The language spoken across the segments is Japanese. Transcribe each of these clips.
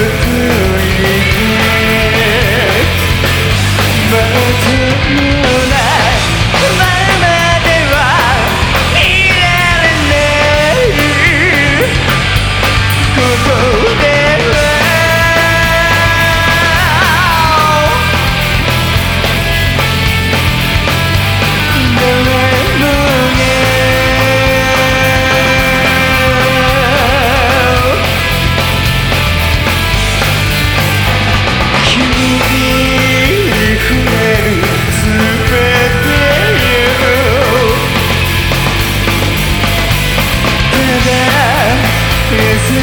good.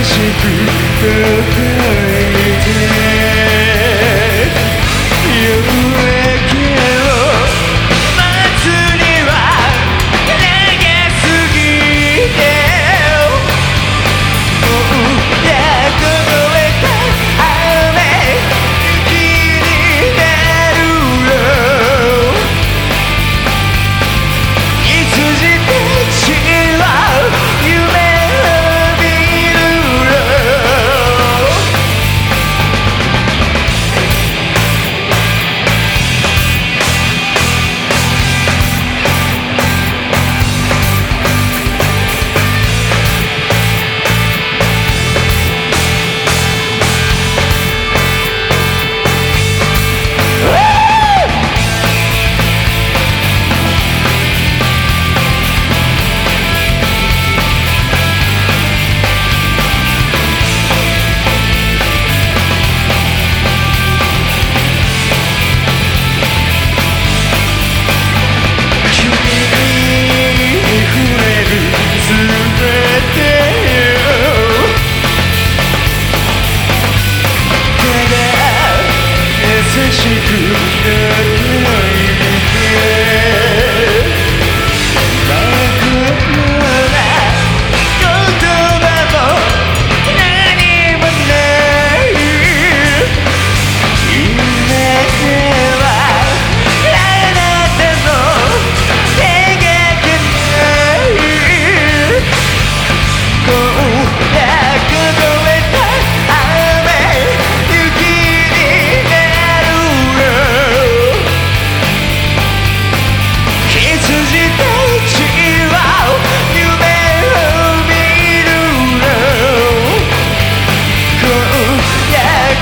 しく抱えて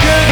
good.